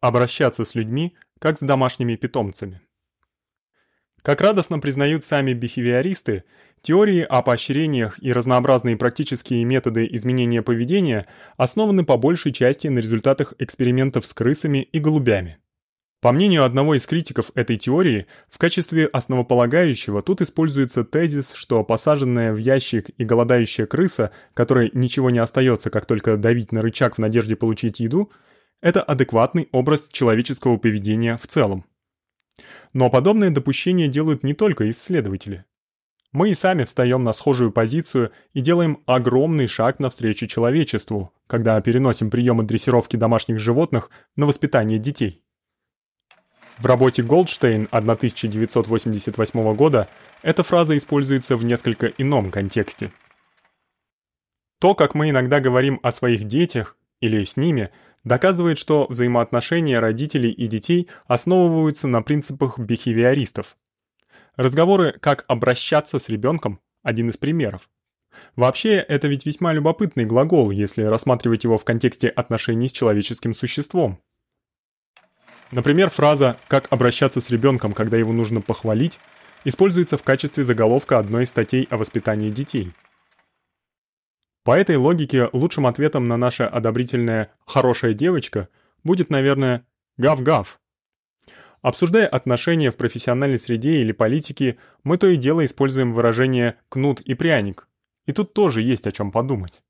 обращаться с людьми, как с домашними питомцами. Как радостно признают сами бихевиористы, теории о поощрениях и разнообразные практические методы изменения поведения основаны по большей части на результатах экспериментов с крысами и голубями. По мнению одного из критиков этой теории, в качестве основополагающего тут используется тезис, что посаженная в ящик и голодающая крыса, которой ничего не остаётся, как только давить на рычаг в надежде получить еду, это адекватный образ человеческого поведения в целом. Но подобные допущения делают не только исследователи. Мы и сами встаём на схожую позицию и делаем огромный шаг навстречу человечеству, когда переносим приёмы дрессировки домашних животных на воспитание детей. В работе Голдштейн 1988 года эта фраза используется в несколько ином контексте. То, как мы иногда говорим о своих детях или с ними, доказывает, что взаимоотношения родителей и детей основываются на принципах бихевиористов. Разговоры, как обращаться с ребёнком один из примеров. Вообще, это ведь весьма любопытный глагол, если рассматривать его в контексте отношений с человеческим существом. Например, фраза «как обращаться с ребёнком, когда его нужно похвалить» используется в качестве заголовка одной из статей о воспитании детей. По этой логике лучшим ответом на наше одобрительное «хорошая девочка» будет, наверное, «гав-гав». Обсуждая отношения в профессиональной среде или политике, мы то и дело используем выражение «кнут и пряник». И тут тоже есть о чём подумать.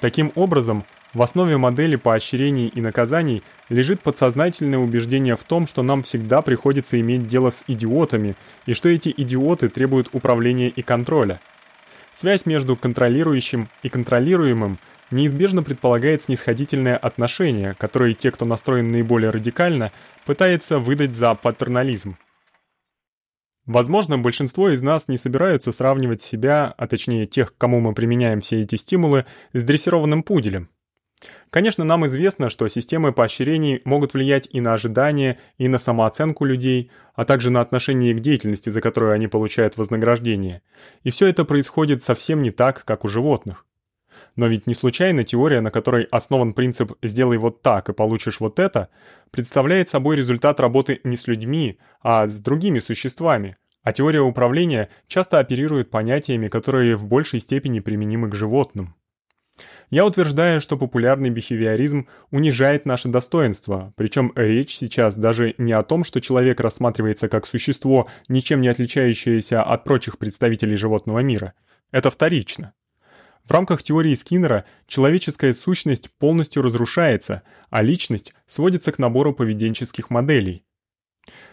Таким образом, в основе модели поощрений и наказаний лежит подсознательное убеждение в том, что нам всегда приходится иметь дело с идиотами, и что эти идиоты требуют управления и контроля. Связь между контролирующим и контролируемым неизбежно предполагает снисходительное отношение, которое те, кто настроен наиболее радикально, пытается выдать за патернализм. Возможно, большинство из нас не собираются сравнивать себя, а точнее тех, кому мы применяем все эти стимулы, с дрессированным пуделем. Конечно, нам известно, что системы поощрений могут влиять и на ожидания, и на самооценку людей, а также на отношение к деятельности, за которую они получают вознаграждение. И всё это происходит совсем не так, как у животных. Но ведь не случайно теория, на которой основан принцип «сделай вот так и получишь вот это», представляет собой результат работы не с людьми, а с другими существами. А теория управления часто оперирует понятиями, которые в большей степени применимы к животным. Я утверждаю, что популярный бихевиоризм унижает наше достоинство, причём речь сейчас даже не о том, что человек рассматривается как существо, ничем не отличающееся от прочих представителей животного мира. Это вторично. В рамках теории Скиннера человеческая сущность полностью разрушается, а личность сводится к набору поведенческих моделей.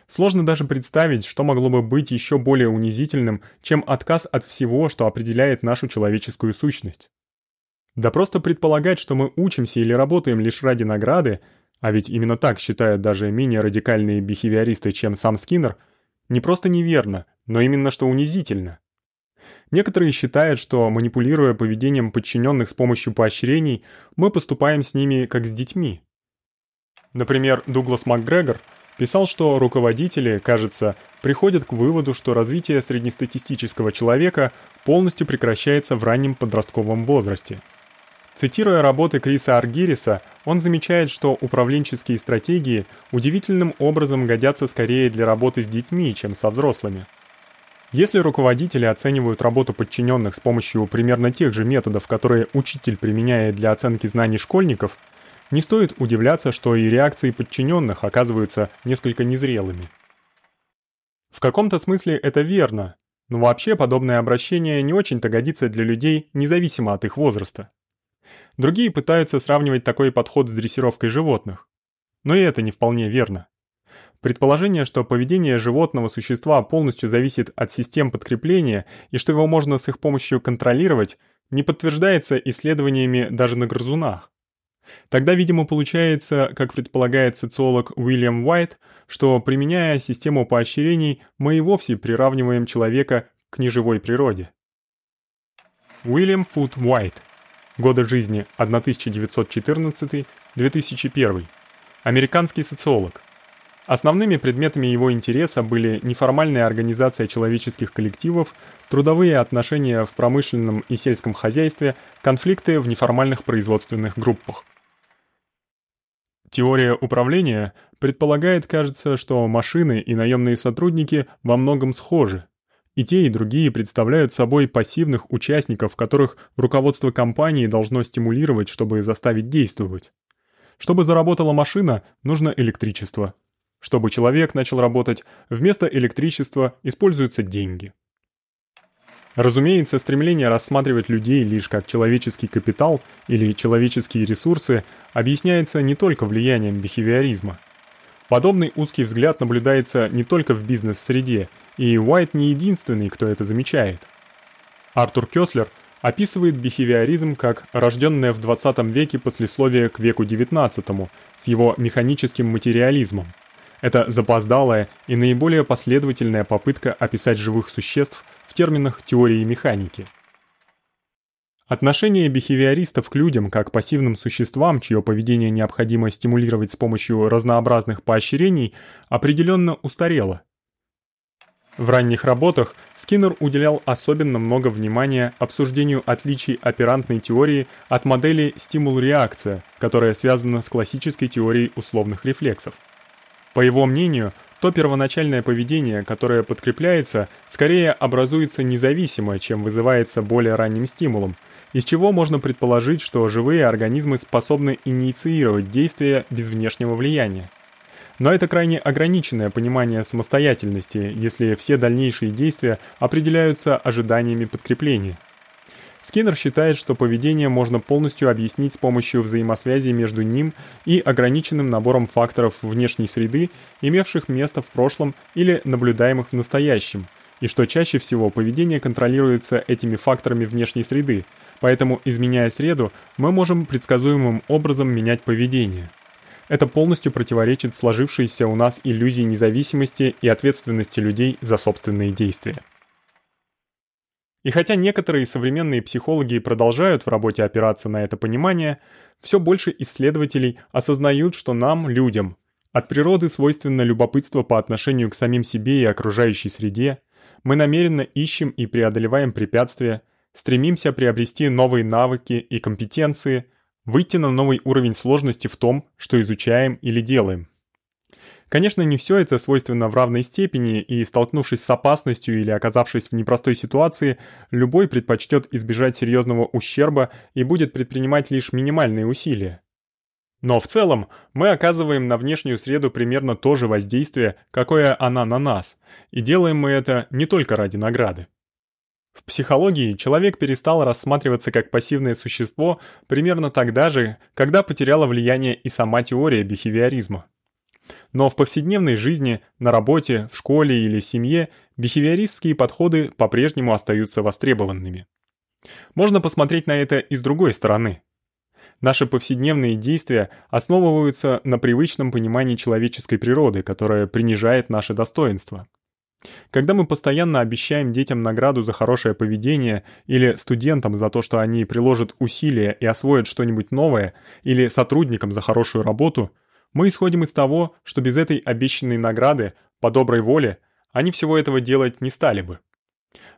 Сложно даже представить, что могло бы быть ещё более унизительным, чем отказ от всего, что определяет нашу человеческую сущность. Да просто предполагать, что мы учимся или работаем лишь ради награды, а ведь именно так считают даже менее радикальные бихевиористы, чем сам Скиннер, не просто неверно, но именно что унизительно. Некоторые считают, что манипулируя поведением подчинённых с помощью поощрений, мы поступаем с ними как с детьми. Например, Дуглас МакГрегор писал, что руководители, кажется, приходят к выводу, что развитие среднестатистического человека полностью прекращается в раннем подростковом возрасте – Цитируя работы Криса Аргириса, он замечает, что управленческие стратегии удивительным образом годятся скорее для работы с детьми, чем со взрослыми. Если руководители оценивают работу подчинённых с помощью примерно тех же методов, которые учитель применяет для оценки знаний школьников, не стоит удивляться, что и реакции подчинённых оказываются несколько незрелыми. В каком-то смысле это верно, но вообще подобное обращение не очень-то годится для людей, независимо от их возраста. Другие пытаются сравнивать такой подход с дрессировкой животных. Но и это не вполне верно. Предположение, что поведение животного существа полностью зависит от систем подкрепления и что его можно с их помощью контролировать, не подтверждается исследованиями даже на грызунах. Тогда, видимо, получается, как предполагает социолог Уильям Уайт, что применяя систему поощрений, мы и вовсе приравниваем человека к неживой природе. Уильям Фуд Уайт Годы жизни 1914-2001. Американский социолог. Основными предметами его интереса были неформальная организация человеческих коллективов, трудовые отношения в промышленном и сельском хозяйстве, конфликты в неформальных производственных группах. Теория управления предполагает, кажется, что машины и наемные сотрудники во многом схожи. И те, и другие представляют собой пассивных участников, которых руководство компании должно стимулировать, чтобы заставить действовать. Чтобы заработала машина, нужно электричество. Чтобы человек начал работать, вместо электричества используются деньги. Разумеется, стремление рассматривать людей лишь как человеческий капитал или человеческие ресурсы объясняется не только влиянием бихевиоризма. Подобный узкий взгляд наблюдается не только в бизнес-среде, и Уайт не единственный, кто это замечает. Артур Кёслер описывает бихевиоризм как рождённое в 20 веке послесловие к веку 19 с его механическим материализмом. Это запоздалая и наиболее последовательная попытка описать живых существ в терминах теории механики. Отношение бихевиористов к людям как пассивным существам, чье поведение необходимо стимулировать с помощью разнообразных поощрений, определенно устарело. В ранних работах Скиннер уделял особенно много внимания обсуждению отличий оперантной теории от модели стимул-реакция, которая связана с классической теорией условных рефлексов. По его мнению, то первоначальное поведение, которое подкрепляется, скорее образуется независимо, чем вызывается более ранним стимулом, из чего можно предположить, что живые организмы способны инициировать действия без внешнего влияния. Но это крайне ограниченное понимание самостоятельности, если все дальнейшие действия определяются ожиданиями подкрепления. Скиннер считает, что поведение можно полностью объяснить с помощью взаимосвязи между ним и ограниченным набором факторов внешней среды, имевших место в прошлом или наблюдаемых в настоящем, и что чаще всего поведение контролируется этими факторами внешней среды. Поэтому, изменяя среду, мы можем предсказуемым образом менять поведение. Это полностью противоречит сложившейся у нас иллюзии независимости и ответственности людей за собственные действия. И хотя некоторые современные психологи продолжают в работе опираться на это понимание, все больше исследователей осознают, что нам, людям, от природы свойственно любопытство по отношению к самим себе и окружающей среде. Мы намеренно ищем и преодолеваем препятствия, стремимся приобрести новые навыки и компетенции – выйти на новый уровень сложности в том, что изучаем или делаем. Конечно, не всё это свойственно в равной степени, и столкнувшись с опасностью или оказавшись в непростой ситуации, любой предпочтёт избежать серьёзного ущерба и будет предпринимать лишь минимальные усилия. Но в целом мы оказываем на внешнюю среду примерно то же воздействие, какое она на нас, и делаем мы это не только ради награды. В психологии человек перестал рассматриваться как пассивное существо примерно тогда же, когда потеряла влияние и сама теория бихевиоризма. Но в повседневной жизни, на работе, в школе или семье бихевиористские подходы по-прежнему остаются востребованными. Можно посмотреть на это и с другой стороны. Наши повседневные действия основываются на привычном понимании человеческой природы, которое принижает наше достоинство. Когда мы постоянно обещаем детям награду за хорошее поведение или студентам за то, что они приложат усилия и освоят что-нибудь новое, или сотрудникам за хорошую работу, мы исходим из того, что без этой обещанной награды по доброй воле они всего этого делать не стали бы.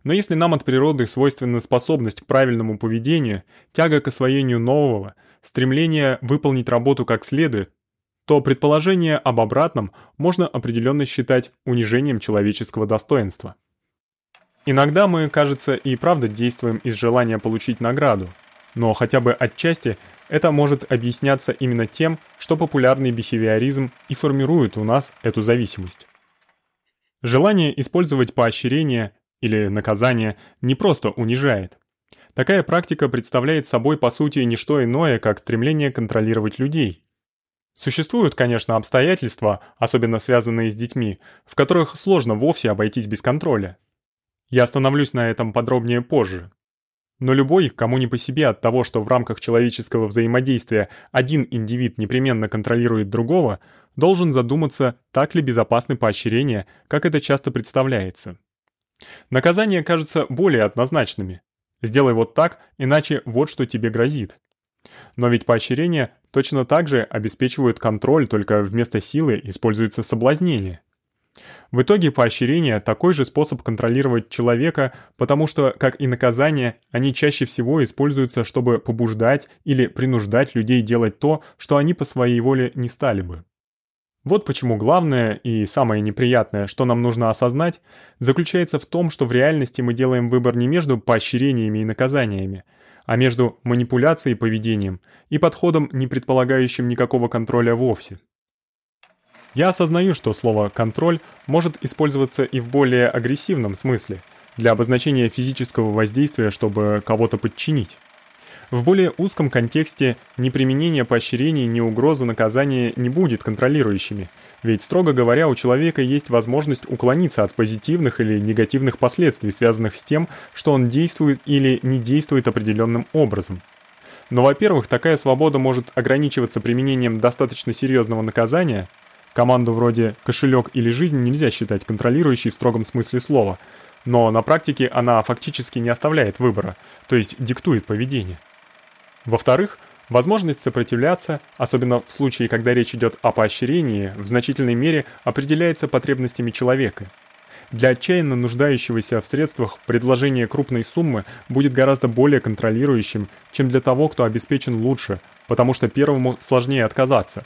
Но если нам от природы свойственна способность к правильному поведению, тяга к освоению нового, стремление выполнить работу как следует, то предположение об обратном можно определенно считать унижением человеческого достоинства. Иногда мы, кажется, и правда действуем из желания получить награду, но хотя бы отчасти это может объясняться именно тем, что популярный бихевиоризм и формирует у нас эту зависимость. Желание использовать поощрение или наказание не просто унижает. Такая практика представляет собой по сути не что иное, как стремление контролировать людей, Существуют, конечно, обстоятельства, особенно связанные с детьми, в которых сложно вовсе обойтись без контроля. Я остановлюсь на этом подробнее позже. Но любой, кому не по себе от того, что в рамках человеческого взаимодействия один индивид непременно контролирует другого, должен задуматься, так ли безопасны поощрения, как это часто представляется. Наказания кажутся более однозначными. Сделай вот так, иначе вот что тебе грозит. Но ведь поощрения точно так же обеспечивают контроль, только вместо силы используется соблазнение. В итоге поощрение такой же способ контролировать человека, потому что, как и наказание, они чаще всего используются, чтобы побуждать или принуждать людей делать то, что они по своей воле не стали бы. Вот почему главное и самое неприятное, что нам нужно осознать, заключается в том, что в реальности мы делаем выбор не между поощрениями и наказаниями, а между манипуляцией поведением и подходом, не предполагающим никакого контроля вовсе. Я осознаю, что слово контроль может использоваться и в более агрессивном смысле для обозначения физического воздействия, чтобы кого-то подчинить. В более узком контексте ни применение поощрений, ни угроза наказания не будет контролирующими, ведь строго говоря, у человека есть возможность уклониться от позитивных или негативных последствий, связанных с тем, что он действует или не действует определенным образом. Но, во-первых, такая свобода может ограничиваться применением достаточно серьезного наказания. Команду вроде кошелек или жизнь нельзя считать контролирующей в строгом смысле слова, но на практике она фактически не оставляет выбора, то есть диктует поведение. Во-вторых, возможность сопротивляться, особенно в случае, когда речь идет о поощрении, в значительной мере определяется потребностями человека. Для отчаянно нуждающегося в средствах предложение крупной суммы будет гораздо более контролирующим, чем для того, кто обеспечен лучше, потому что первому сложнее отказаться.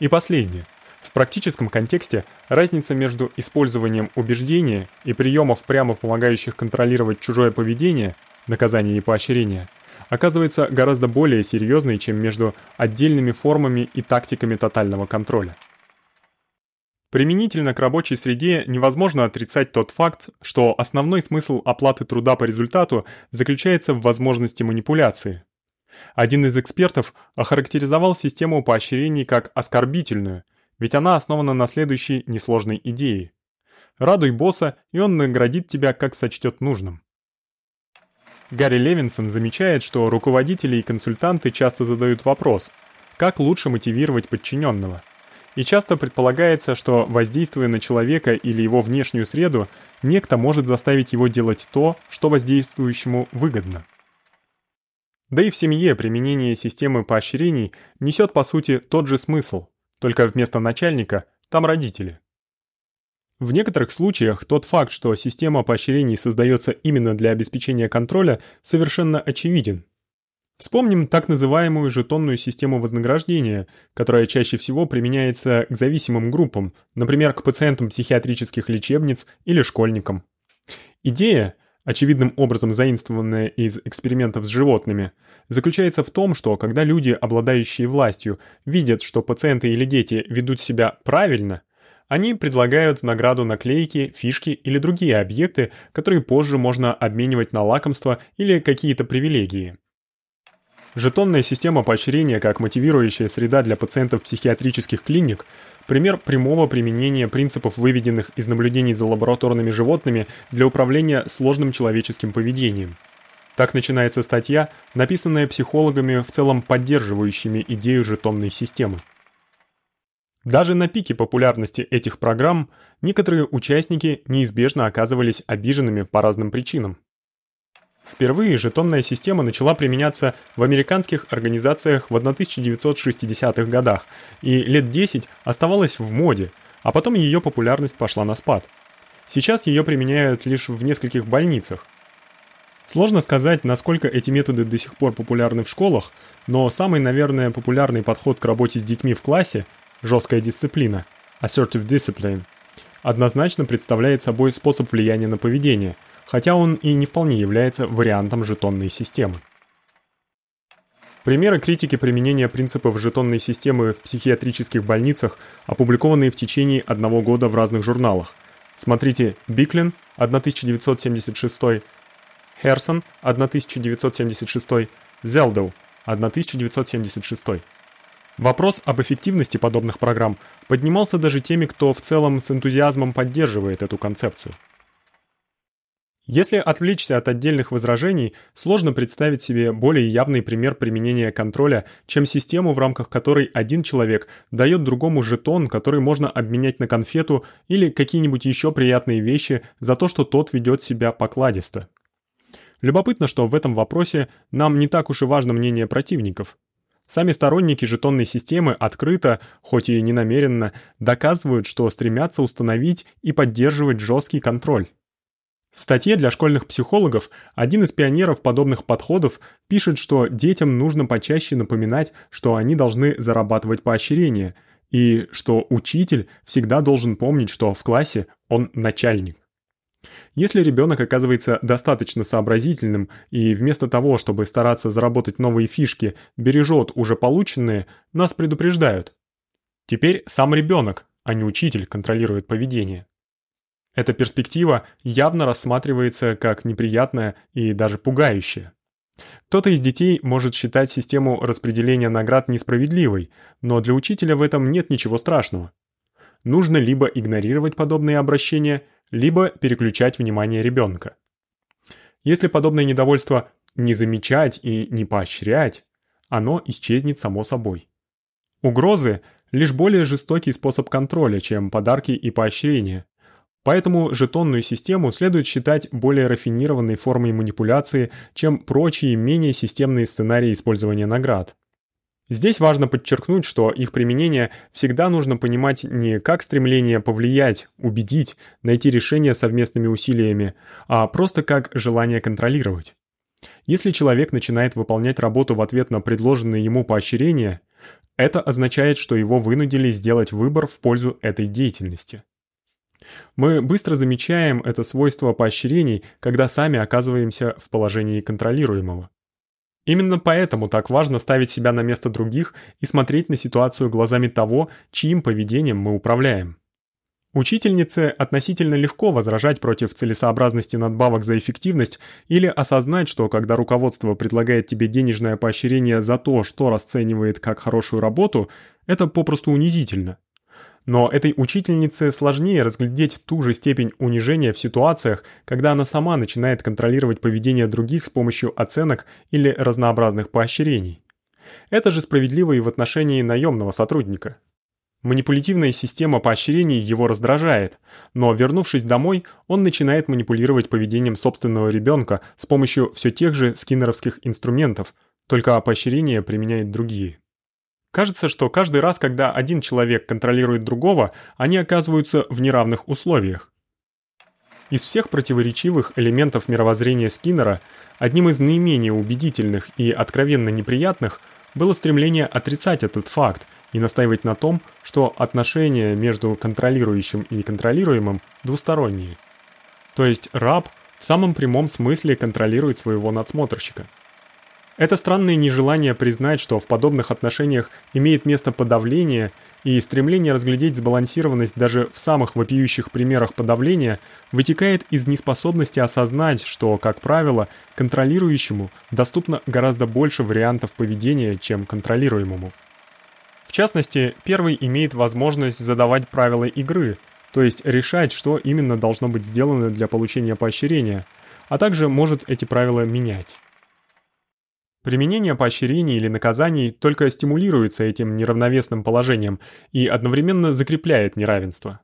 И последнее. В практическом контексте разница между использованием убеждения и приемов, прямо помогающих контролировать чужое поведение, наказание и поощрение – оказывается гораздо более серьезной, чем между отдельными формами и тактиками тотального контроля. Применительно к рабочей среде невозможно отрицать тот факт, что основной смысл оплаты труда по результату заключается в возможности манипуляции. Один из экспертов охарактеризовал систему поощрений как оскорбительную, ведь она основана на следующей несложной идее: радуй босса, и он наградит тебя, как сочтёт нужным. Гарри Левинсон замечает, что руководители и консультанты часто задают вопрос: как лучше мотивировать подчиненного? И часто предполагается, что воздействуя на человека или его внешнюю среду, некто может заставить его делать то, что воздействующему выгодно. Да и в семье применение системы поощрений несет по сути тот же смысл, только вместо начальника там родители. В некоторых случаях тот факт, что система поощрений создается именно для обеспечения контроля, совершенно очевиден. Вспомним так называемую жетонную систему вознаграждения, которая чаще всего применяется к зависимым группам, например, к пациентам психиатрических лечебниц или школьникам. Идея, очевидным образом заимствованная из экспериментов с животными, заключается в том, что когда люди, обладающие властью, видят, что пациенты или дети ведут себя правильно – они предлагают в награду наклейки, фишки или другие объекты, которые позже можно обменивать на лакомства или какие-то привилегии. Жетонная система поощрения как мотивирующая среда для пациентов психиатрических клиник пример прямого применения принципов, выведенных из наблюдений за лабораторными животными для управления сложным человеческим поведением. Так начинается статья, написанная психологами, в целом поддерживающими идею жетонной системы. Даже на пике популярности этих программ некоторые участники неизбежно оказывались обиженными по разным причинам. Впервые жетонная система начала применяться в американских организациях в 1960-х годах и лет 10 оставалась в моде, а потом её популярность пошла на спад. Сейчас её применяют лишь в нескольких больницах. Сложно сказать, насколько эти методы до сих пор популярны в школах, но самый, наверное, популярный подход к работе с детьми в классе жесткая дисциплина, assertive discipline, однозначно представляет собой способ влияния на поведение, хотя он и не вполне является вариантом жетонной системы. Примеры критики применения принципов жетонной системы в психиатрических больницах опубликованы в течение одного года в разных журналах. Смотрите Биклин 1976, Херсон 1976, Зелдоу 1976. Вопрос об эффективности подобных программ поднимался даже теми, кто в целом с энтузиазмом поддерживает эту концепцию. Если отвлечься от отдельных возражений, сложно представить себе более явный пример применения контроля, чем систему, в рамках которой один человек даёт другому жетон, который можно обменять на конфету или какие-нибудь ещё приятные вещи за то, что тот ведёт себя покладисто. Любопытно, что в этом вопросе нам не так уж и важно мнение противников. Сами сторонники жетонной системы открыто, хоть и ненамеренно, доказывают, что стремятся установить и поддерживать жесткий контроль. В статье для школьных психологов один из пионеров подобных подходов пишет, что детям нужно почаще напоминать, что они должны зарабатывать поощрение, и что учитель всегда должен помнить, что в классе он начальник. Если ребенок оказывается достаточно сообразительным и вместо того, чтобы стараться заработать новые фишки, бережет уже полученные, нас предупреждают. Теперь сам ребенок, а не учитель контролирует поведение. Эта перспектива явно рассматривается как неприятная и даже пугающая. Кто-то из детей может считать систему распределения наград несправедливой, но для учителя в этом нет ничего страшного. Нужно либо игнорировать подобные обращения, либо переключать внимание ребенка. Если подобное недовольство не замечать и не поощрять, оно исчезнет само собой. Угрозы лишь более жестокий способ контроля, чем подарки и поощрения. Поэтому жетонную систему следует считать более рафинированной формой манипуляции, чем прочие менее системные сценарии использования наград. Здесь важно подчеркнуть, что их применение всегда нужно понимать не как стремление повлиять, убедить, найти решение совместными усилиями, а просто как желание контролировать. Если человек начинает выполнять работу в ответ на предложенные ему поощрения, это означает, что его вынудили сделать выбор в пользу этой деятельности. Мы быстро замечаем это свойство поощрений, когда сами оказываемся в положении контролируемого. Именно поэтому так важно ставить себя на место других и смотреть на ситуацию глазами того, чьим поведением мы управляем. Учительнице относительно легко возражать против целесообразности надбавок за эффективность или осознать, что когда руководство предлагает тебе денежное поощрение за то, что расценивает как хорошую работу, это попросту унизительно. Но этой учительнице сложнее разглядеть ту же степень унижения в ситуациях, когда она сама начинает контролировать поведение других с помощью оценок или разнообразных поощрений. Это же справедливо и в отношении наемного сотрудника. Манипулятивная система поощрений его раздражает, но вернувшись домой, он начинает манипулировать поведением собственного ребенка с помощью все тех же скиннеровских инструментов, только поощрения применяет другие. Кажется, что каждый раз, когда один человек контролирует другого, они оказываются в неравных условиях. Из всех противоречивых элементов мировоззрения Скиннера одним из наименее убедительных и откровенно неприятных было стремление отрицать этот факт и настаивать на том, что отношения между контролирующим и контролируемым двусторонние. То есть раб в самом прямом смысле контролирует своего надсмотрщика. Это странное нежелание признать, что в подобных отношениях имеет место подавление и стремление разглядеть сбалансированность даже в самых вопиющих примерах подавления вытекает из неспособности осознать, что, как правило, контролирующему доступно гораздо больше вариантов поведения, чем контролируемому. В частности, первый имеет возможность задавать правила игры, то есть решать, что именно должно быть сделано для получения поощрения, а также может эти правила менять. Применение поощрений или наказаний только стимулируется этим неравновесным положением и одновременно закрепляет неравенство.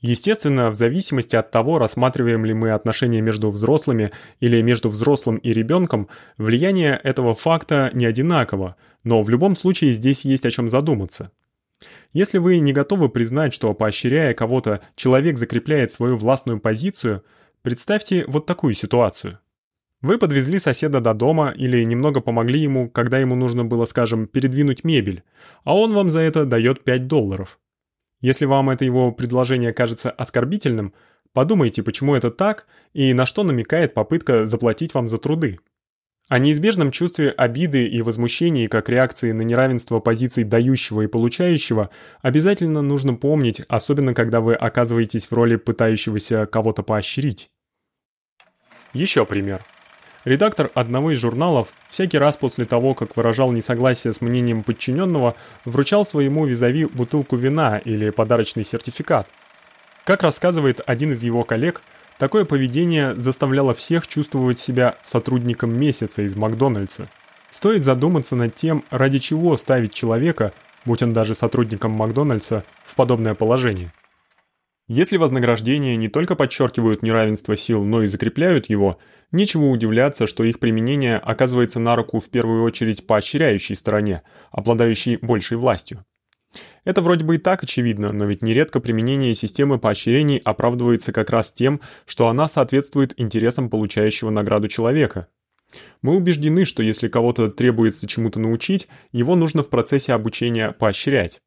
Естественно, в зависимости от того, рассматриваем ли мы отношения между взрослыми или между взрослым и ребенком, влияние этого факта не одинаково, но в любом случае здесь есть о чем задуматься. Если вы не готовы признать, что поощряя кого-то, человек закрепляет свою властную позицию, представьте вот такую ситуацию. Вы подвезли соседа до дома или немного помогли ему, когда ему нужно было, скажем, передвинуть мебель, а он вам за это дает 5 долларов. Если вам это его предложение кажется оскорбительным, подумайте, почему это так и на что намекает попытка заплатить вам за труды. О неизбежном чувстве обиды и возмущения как реакции на неравенство позиций дающего и получающего обязательно нужно помнить, особенно когда вы оказываетесь в роли пытающегося кого-то поощрить. Еще пример. Редактор одного из журналов всякий раз после того, как выражал несогласие с мнением подчиненного, вручал своему визави бутылку вина или подарочный сертификат. Как рассказывает один из его коллег, такое поведение заставляло всех чувствовать себя сотрудником месяца из Макдональдса. Стоит задуматься над тем, ради чего ставить человека, будь он даже сотрудником Макдональдса, в подобное положение. Если вознаграждения не только подчеркивают неравенство сил, но и закрепляют его, нечего удивляться, что их применение оказывается на руку в первую очередь поощряющей стороне, обладающей большей властью. Это вроде бы и так очевидно, но ведь нередко применение системы поощрений оправдывается как раз тем, что она соответствует интересам получающего награду человека. Мы убеждены, что если кого-то требуется чему-то научить, его нужно в процессе обучения поощрять.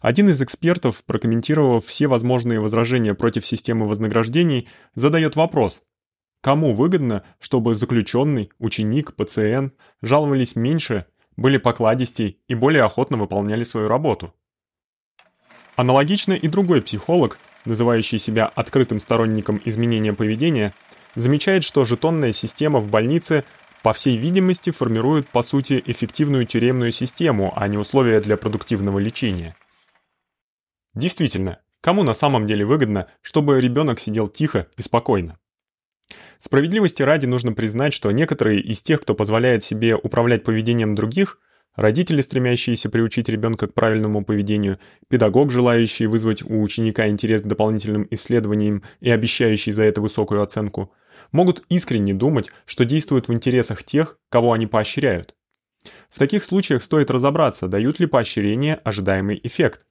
Один из экспертов, прокомментировав все возможные возражения против системы вознаграждений, задает вопрос: кому выгодно, чтобы заключенный, ученик, пациент жаловались меньше, были покладистей и более охотно выполняли свою работу? Аналогично и другой психолог, называющий себя открытым сторонником изменения поведения, замечает, что жетонная система в больнице по всей видимости формирует по сути эффективную тюремную систему, а не условия для продуктивного лечения. Действительно, кому на самом деле выгодно, чтобы ребенок сидел тихо и спокойно? Справедливости ради нужно признать, что некоторые из тех, кто позволяет себе управлять поведением других, родители, стремящиеся приучить ребенка к правильному поведению, педагог, желающий вызвать у ученика интерес к дополнительным исследованиям и обещающий за это высокую оценку, могут искренне думать, что действуют в интересах тех, кого они поощряют. В таких случаях стоит разобраться, дают ли поощрения ожидаемый эффект.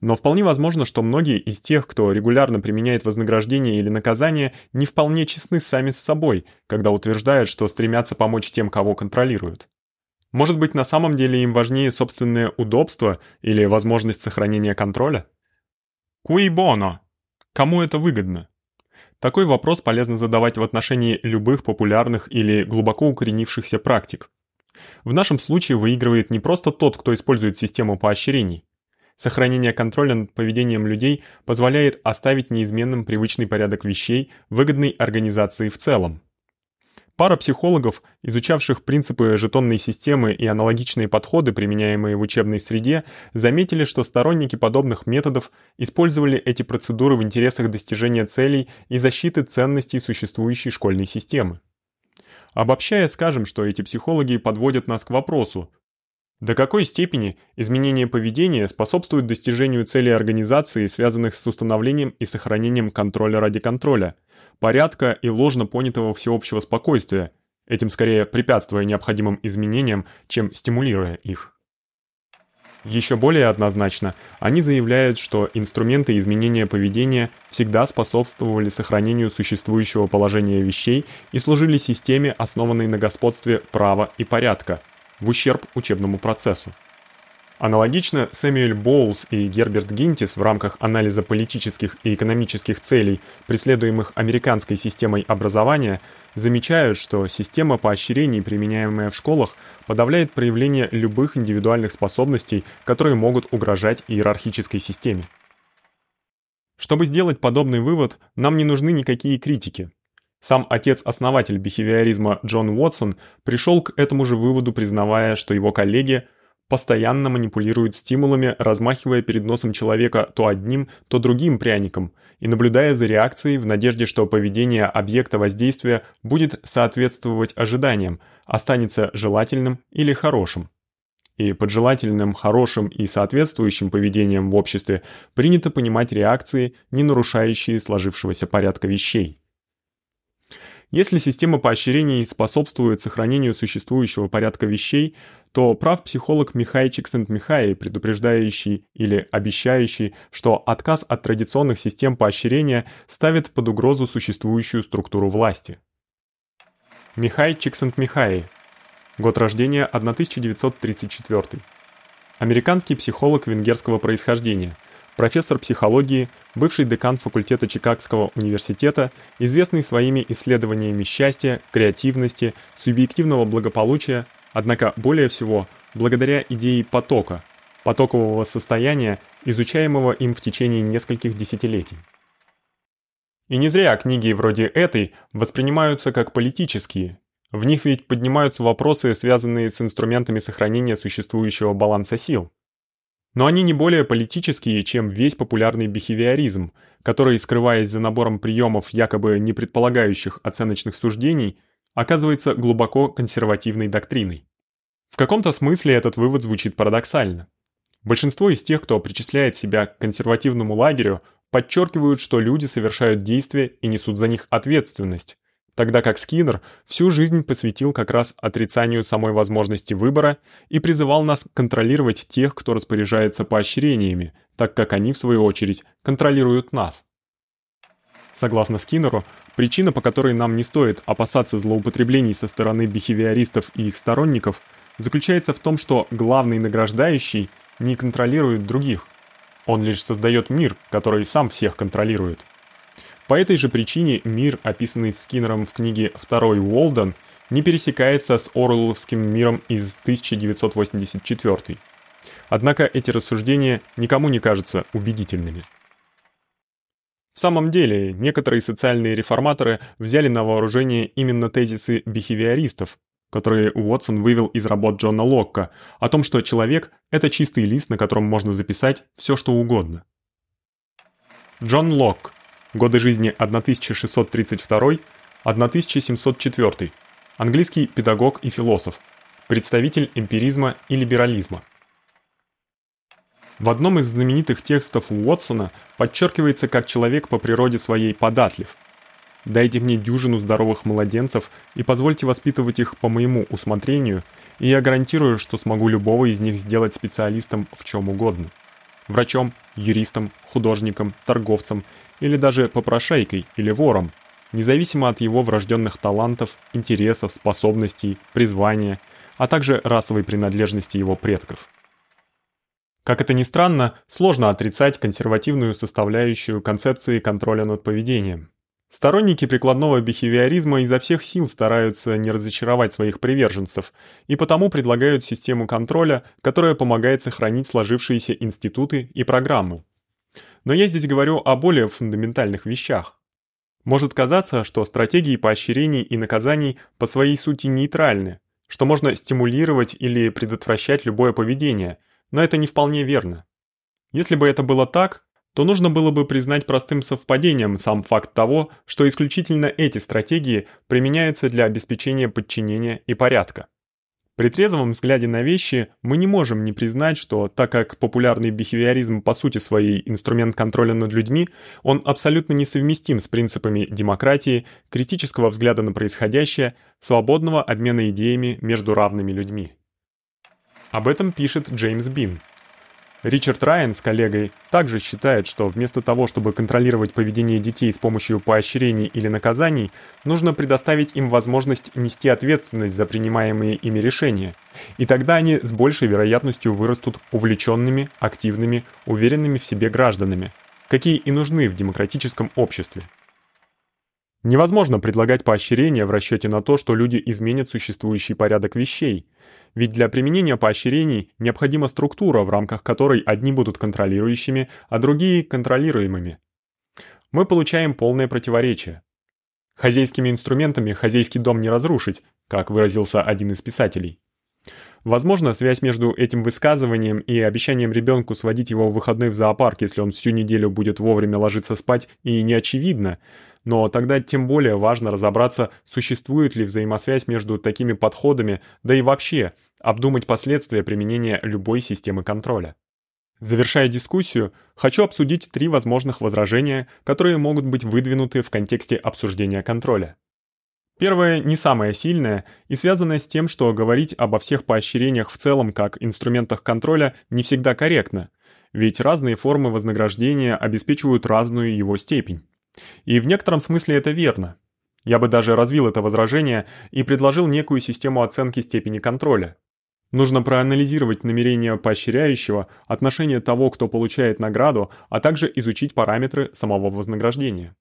Но вполне возможно, что многие из тех, кто регулярно применяет вознаграждение или наказание, не вполне честны сами с собой, когда утверждают, что стремятся помочь тем, кого контролируют. Может быть, на самом деле им важнее собственное удобство или возможность сохранения контроля? Cui bono? Кому это выгодно? Такой вопрос полезно задавать в отношении любых популярных или глубоко укоренившихся практик. В нашем случае выигрывает не просто тот, кто использует систему поощрений. Сохранение контроля над поведением людей позволяет оставить неизменным привычный порядок вещей, выгодной организации в целом. Пара психологов, изучавших принципы жетонной системы и аналогичные подходы, применяемые в учебной среде, заметили, что сторонники подобных методов использовали эти процедуры в интересах достижения целей и защиты ценностей существующей школьной системы. Обобщая, скажем, что эти психологи подводят нас к вопросу: до какой степени изменение поведения способствует достижению целей организации, связанных с установлением и сохранением контроля ради контроля, порядка и ложно понятого всеобщего спокойствия, этим скорее препятствуя необходимым изменениям, чем стимулируя их. Еще более однозначно, они заявляют, что инструменты изменения поведения всегда способствовали сохранению существующего положения вещей и служили системе, основанной на господстве права и порядка – в ущерб учебному процессу. Аналогично Сэмюэль Боулс и Герберт Гинтис в рамках анализа политических и экономических целей, преследуемых американской системой образования, замечают, что система поощрений, применяемая в школах, подавляет проявление любых индивидуальных способностей, которые могут угрожать иерархической системе. Чтобы сделать подобный вывод, нам не нужны никакие критики. Сам отец-основатель бихевиоризма Джон Уотсон пришел к этому же выводу, признавая, что его коллеги постоянно манипулируют стимулами, размахивая перед носом человека то одним, то другим пряником и наблюдая за реакцией в надежде, что поведение объекта воздействия будет соответствовать ожиданиям, останется желательным или хорошим. И под желательным, хорошим и соответствующим поведением в обществе принято понимать реакции, не нарушающие сложившегося порядка вещей. Если система поощрений способствует сохранению существующего порядка вещей, то прав психолог Михай Чиксент-Михай, предупреждающий или обещающий, что отказ от традиционных систем поощрения ставит под угрозу существующую структуру власти. Михай Чиксент-Михай. Год рождения 1934. Американский психолог венгерского происхождения – профессор психологии, бывший декан факультета Чикагского университета, известный своими исследованиями счастья, креативности, субъективного благополучия, однако более всего благодаря идее потока, потокового состояния, изучаемого им в течение нескольких десятилетий. И не зря книги вроде этой воспринимаются как политические. В них ведь поднимаются вопросы, связанные с инструментами сохранения существующего баланса сил. Но они не более политические, чем весь популярный бихевиоризм, который, скрываясь за набором приемов, якобы не предполагающих оценочных суждений, оказывается глубоко консервативной доктриной. В каком-то смысле этот вывод звучит парадоксально. Большинство из тех, кто причисляет себя к консервативному лагерю, подчеркивают, что люди совершают действия и несут за них ответственность, тогда как Скиннер всю жизнь посвятил как раз отрицанию самой возможности выбора и призывал нас контролировать тех, кто распоряжается поощрениями, так как они в свою очередь контролируют нас. Согласно Скиннеру, причина, по которой нам не стоит опасаться злоупотреблений со стороны бихевиористов и их сторонников, заключается в том, что главный награждающий не контролирует других. Он лишь создаёт мир, который сам всех контролирует. По этой же причине мир, описанный Скиннером в книге Второй Уолден, не пересекается с Оруэлловским миром из 1984. Однако эти рассуждения никому не кажутся убедительными. В самом деле, некоторые социальные реформаторы взяли на вооружение именно тезисы бихевиористов, которые Уотсон вывел из работ Джона Локка, о том, что человек это чистый лист, на котором можно записать всё что угодно. Джон Локк Годы жизни 1632-1704. Английский педагог и философ. Представитель эмпиризма и либерализма. В одном из знаменитых текстов Уотсона подчеркивается, как человек по природе своей податлив. Дайте мне дюжину здоровых младенцев и позвольте воспитывать их по моему усмотрению, и я гарантирую, что смогу любого из них сделать специалистом в чём угодно. Врачом, юристом, художником, торговцем или даже попрошайкой или вором, независимо от его врожденных талантов, интересов, способностей, призвания, а также расовой принадлежности его предков. Как это ни странно, сложно отрицать консервативную составляющую концепции контроля над поведением. Сторонники прикладного бихевиоризма изо всех сил стараются не разочаровать своих приверженцев и потому предлагают систему контроля, которая помогает сохранить сложившиеся институты и программы. Но я здесь говорю о более фундаментальных вещах. Может казаться, что стратегии поощрений и наказаний по своей сути нейтральны, что можно стимулировать или предотвращать любое поведение, но это не вполне верно. Если бы это было так, то нужно было бы признать простым совпадением сам факт того, что исключительно эти стратегии применяются для обеспечения подчинения и порядка. При трезвом взгляде на вещи мы не можем не признать, что так как популярный бихевиоризм по сути своей инструмент контроля над людьми, он абсолютно несовместим с принципами демократии, критического взгляда на происходящее, свободного обмена идеями между равными людьми. Об этом пишет Джеймс Бин. Ричард Райан с коллегой также считает, что вместо того, чтобы контролировать поведение детей с помощью поощрений или наказаний, нужно предоставить им возможность нести ответственность за принимаемые ими решения. И тогда они с большей вероятностью вырастут увлечёнными, активными, уверенными в себе гражданами, какие и нужны в демократическом обществе. Невозможно предлагать поощрения в расчёте на то, что люди изменят существующий порядок вещей. Ведь для применения поощрений необходима структура, в рамках которой одни будут контролирующими, а другие контролируемыми. Мы получаем полное противоречие. Хозяйскими инструментами хозяйский дом не разрушить, как выразился один из писателей. Возможно, связь между этим высказыванием и обещанием ребёнку сводить его в выходной в зоопарк, если он всю неделю будет вовремя ложиться спать, и не очевидна, но тогда тем более важно разобраться, существует ли взаимосвязь между такими подходами, да и вообще обдумать последствия применения любой системы контроля. Завершая дискуссию, хочу обсудить три возможных возражения, которые могут быть выдвинуты в контексте обсуждения контроля. Первое не самое сильное и связано с тем, что говорить обо всех поощрениях в целом как инструментах контроля не всегда корректно, ведь разные формы вознаграждения обеспечивают разную его степень. И в некотором смысле это верно. Я бы даже развил это возражение и предложил некую систему оценки степени контроля. Нужно проанализировать намерения поощряющего, отношение того, кто получает награду, а также изучить параметры самого вознаграждения.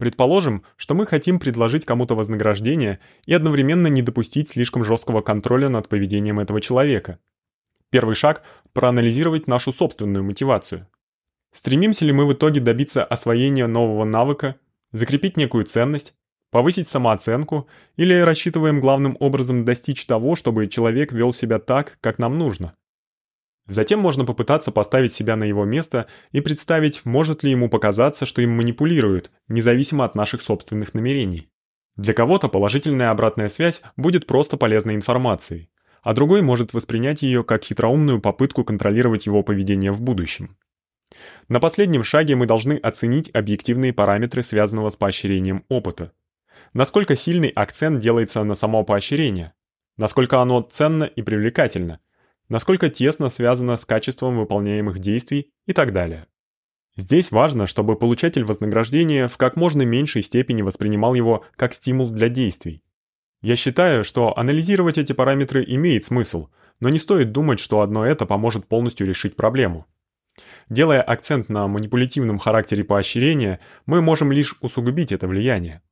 Предположим, что мы хотим предложить кому-то вознаграждение и одновременно не допустить слишком жесткого контроля над поведением этого человека. Первый шаг проанализировать нашу собственную мотивацию. Стремимся ли мы в итоге добиться освоения нового навыка, закрепить некую ценность, повысить самооценку или рассчитываем главным образом достичь того, чтобы человек вел себя так, как нам нужно? Затем можно попытаться поставить себя на его место и представить, может ли ему показаться, что им манипулируют, независимо от наших собственных намерений. Для кого-то положительная обратная связь будет просто полезной информацией, а другой может воспринять её как хитроумную попытку контролировать его поведение в будущем. На последнем шаге мы должны оценить объективные параметры связанного с поощрением опыта. Насколько сильный акцент делается на само поощрение, насколько оно ценно и привлекательно, насколько тесно связано с качеством выполняемых действий и так далее. Здесь важно, чтобы получатель вознаграждения в как можно меньшей степени воспринимал его как стимул для действий. Я считаю, что анализировать эти параметры имеет смысл, но не стоит думать, что одно это поможет полностью решить проблему. Делая акцент на манипулятивном характере поощрения, мы можем лишь усугубить это влияние.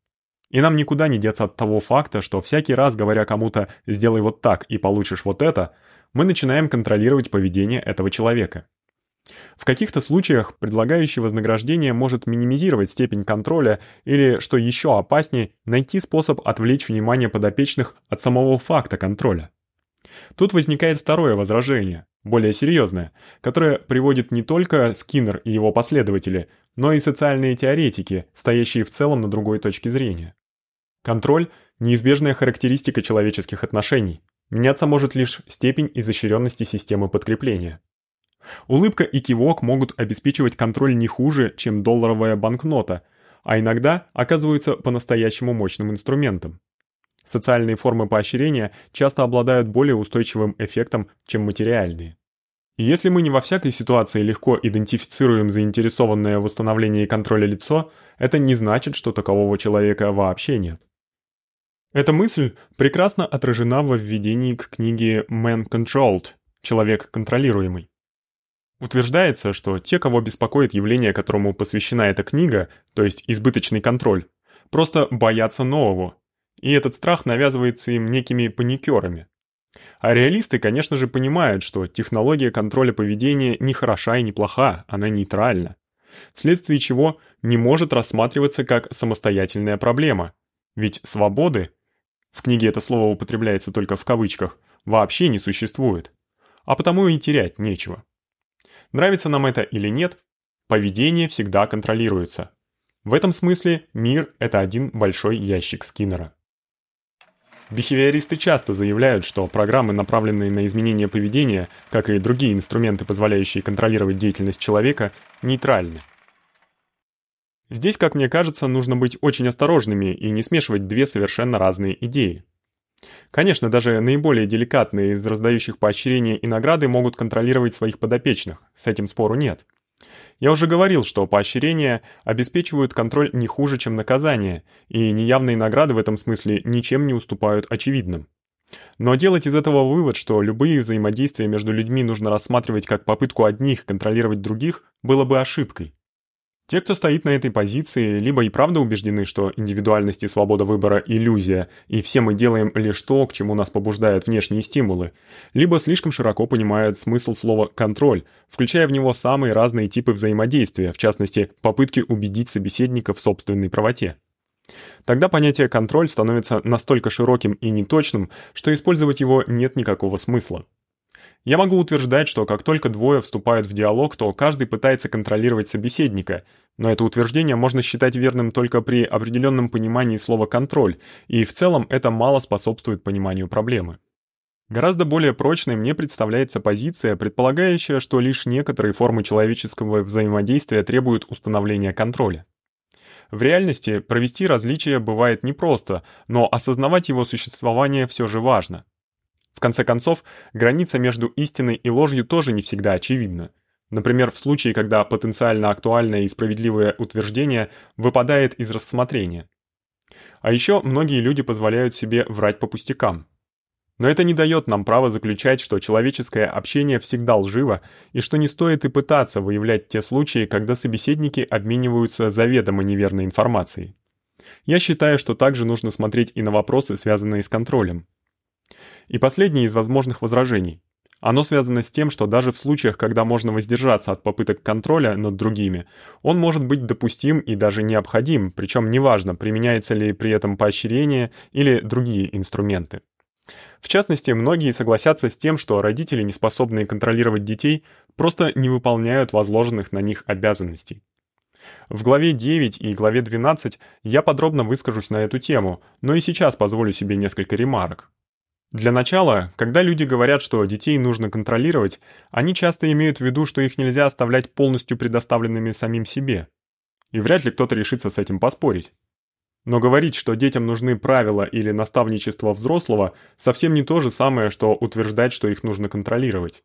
И нам никуда не деться от того факта, что всякий раз говоря кому-то «сделай вот так и получишь вот это», мы начинаем контролировать поведение этого человека. В каких-то случаях предлагающий вознаграждение может минимизировать степень контроля или, что еще опаснее, найти способ отвлечь внимание подопечных от самого факта контроля. Тут возникает второе возражение, более серьезное, которое приводит не только Скиннер и его последователи, но и социальные теоретики, стоящие в целом на другой точке зрения. Контроль неизбежная характеристика человеческих отношений. Меняться может лишь степень изощренности системы подкрепления. Улыбка и кивок могут обеспечивать контроль не хуже, чем долларовая банкнота, а иногда оказываются по-настоящему мощным инструментом. Социальные формы поощрения часто обладают более устойчивым эффектом, чем материальные. И если мы не во всякой ситуации легко идентифицируем заинтересованное в установлении контроля лицо, это не значит, что такового человека вообще нет. Эта мысль прекрасно отражена в введении к книге Man Controlled Человек контролируемый. Утверждается, что те, кого беспокоит явление, которому посвящена эта книга, то есть избыточный контроль, просто боятся нового, и этот страх навязывается им некими паникерами. А реалисты, конечно же, понимают, что технология контроля поведения не хороша и не плоха, она нейтральна. Вследствие чего не может рассматриваться как самостоятельная проблема. Ведь свободы, в книге это слово употребляется только в кавычках, вообще не существует. А потому и терять нечего. Нравится нам это или нет, поведение всегда контролируется. В этом смысле мир это один большой ящик Скиннера. Бихевиористы часто заявляют, что программы, направленные на изменение поведения, как и другие инструменты, позволяющие контролировать деятельность человека, нейтральны. Здесь, как мне кажется, нужно быть очень осторожными и не смешивать две совершенно разные идеи. Конечно, даже наиболее деликатные из раздающих поощрения и награды могут контролировать своих подопечных, с этим спору нет. Я уже говорил, что поощрения обеспечивают контроль не хуже, чем наказания, и неявные награды в этом смысле ничем не уступают очевидным. Но делать из этого вывод, что любые взаимодействия между людьми нужно рассматривать как попытку одних контролировать других, было бы ошибкой. Те, кто стоит на этой позиции, либо и правда убеждены, что индивидуальность и свобода выбора – иллюзия, и все мы делаем лишь то, к чему нас побуждают внешние стимулы, либо слишком широко понимают смысл слова «контроль», включая в него самые разные типы взаимодействия, в частности, попытки убедить собеседника в собственной правоте. Тогда понятие «контроль» становится настолько широким и неточным, что использовать его нет никакого смысла. Я могу утверждать, что как только двое вступают в диалог, то каждый пытается контролировать собеседника, но это утверждение можно считать верным только при определенном понимании слова «контроль», и в целом это мало способствует пониманию проблемы. Гораздо более прочной мне представляется позиция, предполагающая, что лишь некоторые формы человеческого взаимодействия требуют установления контроля. В реальности провести различие бывает непросто, но осознавать его существование все же важно. В конце концов, граница между истиной и ложью тоже не всегда очевидна. Например, в случае, когда потенциально актуальное и справедливое утверждение выпадает из рассмотрения. А еще многие люди позволяют себе врать по пустякам. Но это не дает нам права заключать, что человеческое общение всегда лживо, и что не стоит и пытаться выявлять те случаи, когда собеседники обмениваются заведомо неверной информацией. Я считаю, что также нужно смотреть и на вопросы, связанные с контролем. И последнее из возможных возражений. Оно связано с тем, что даже в случаях, когда можно воздержаться от попыток контроля над другими, он может быть допустим и даже необходим, причем неважно, применяется ли при этом поощрение или другие инструменты. В частности, многие согласятся с тем, что родители, не способные контролировать детей, просто не выполняют возложенных на них обязанностей. В главе 9 и главе 12 я подробно выскажусь на эту тему, но и сейчас позволю себе несколько ремарок. Для начала, когда люди говорят, что детей нужно контролировать, они часто имеют в виду, что их нельзя оставлять полностью предоставленными самим себе. И вряд ли кто-то решится с этим поспорить. Но говорить, что детям нужны правила или наставничество взрослого, совсем не то же самое, что утверждать, что их нужно контролировать.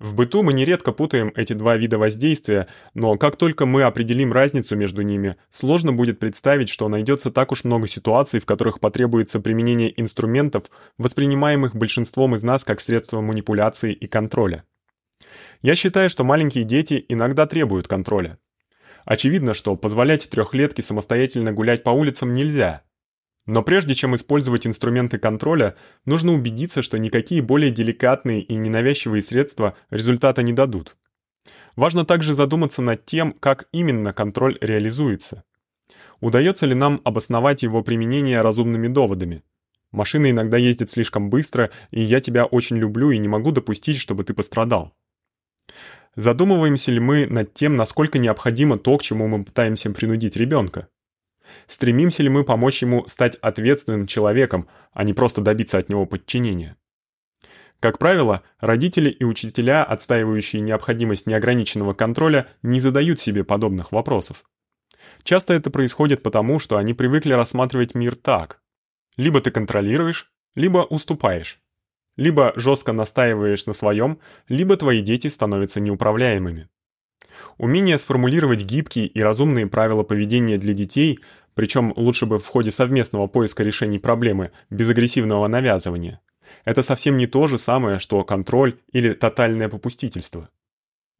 В быту мы нередко путаем эти два вида воздействия, но как только мы определим разницу между ними, сложно будет представить, что найдется так уж много ситуаций, в которых потребуется применение инструментов, воспринимаемых большинством из нас как средство манипуляции и контроля. Я считаю, что маленькие дети иногда требуют контроля. Очевидно, что позволять трехлетке самостоятельно гулять по улицам нельзя. Но прежде чем использовать инструменты контроля, нужно убедиться, что никакие более деликатные и ненавязчивые средства результата не дадут. Важно также задуматься над тем, как именно контроль реализуется. Удаётся ли нам обосновать его применение разумными доводами? Машина иногда ездит слишком быстро, и я тебя очень люблю и не могу допустить, чтобы ты пострадал. Задумываемся ли мы над тем, насколько необходимо то, к чему мы пытаемся принудить ребёнка? Стремимся ли мы помочь ему стать ответственным человеком, а не просто добиться от него подчинения? Как правило, родители и учителя, отстаивающие необходимость неограниченного контроля, не задают себе подобных вопросов. Часто это происходит потому, что они привыкли рассматривать мир так: либо ты контролируешь, либо уступаешь. Либо жестко настаиваешь на своем, либо твои дети становятся неуправляемыми. Умение сформулировать гибкие и разумные правила поведения для детей причем лучше бы в ходе совместного поиска решений проблемы, без агрессивного навязывания. Это совсем не то же самое, что контроль или тотальное попустительство.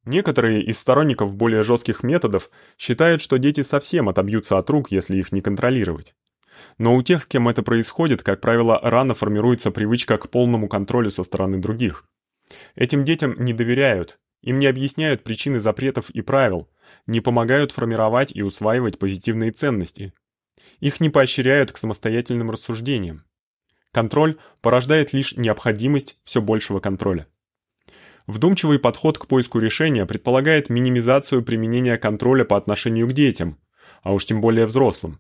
Некоторые из сторонников более жестких методов считают, что дети совсем отобьются от рук, если их не контролировать. Но у тех, с кем это происходит, как правило, рано формируется привычка к полному контролю со стороны других. Этим детям не доверяют, им не объясняют причины запретов и правил, не помогают формировать и усваивать позитивные ценности. Их не поощряют к самостоятельным рассуждениям. Контроль порождает лишь необходимость всё большего контроля. Вдумчивый подход к поиску решения предполагает минимизацию применения контроля по отношению к детям, а уж тем более взрослым.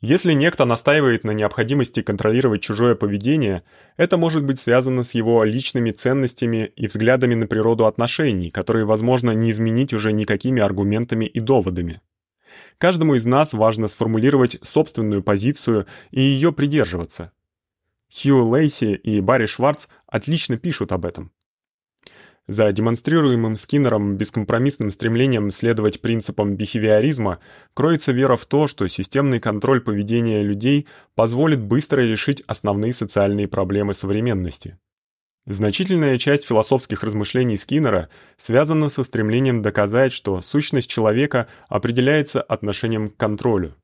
Если некто настаивает на необходимости контролировать чужое поведение, это может быть связано с его личными ценностями и взглядами на природу отношений, которые возможно не изменить уже никакими аргументами и доводами. Каждому из нас важно сформулировать собственную позицию и её придерживаться. Хью Лейси и Барри Шварц отлично пишут об этом. За демонстрируемым Скиннером бескомпромиссным стремлением следовать принципам бихевиоризма кроется вера в то, что системный контроль поведения людей позволит быстро решить основные социальные проблемы современности. Значительная часть философских размышлений Скиннера связана со стремлением доказать, что сущность человека определяется отношением к контролю.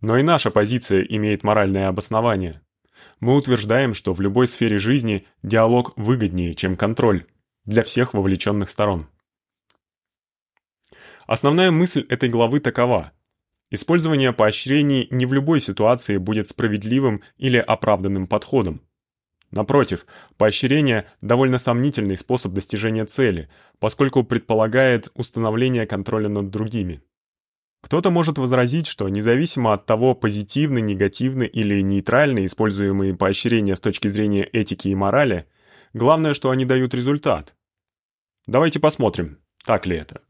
Но и наша позиция имеет моральное обоснование. Мы утверждаем, что в любой сфере жизни диалог выгоднее, чем контроль для всех вовлечённых сторон. Основная мысль этой главы такова: использование поощрений не в любой ситуации будет справедливым или оправданным подходом. Напротив, поощрение довольно сомнительный способ достижения цели, поскольку предполагает установление контроля над другими. Кто-то может возразить, что независимо от того, позитивны, негативны или нейтральны используемые поощрения с точки зрения этики и морали, главное, что они дают результат. Давайте посмотрим, так ли это.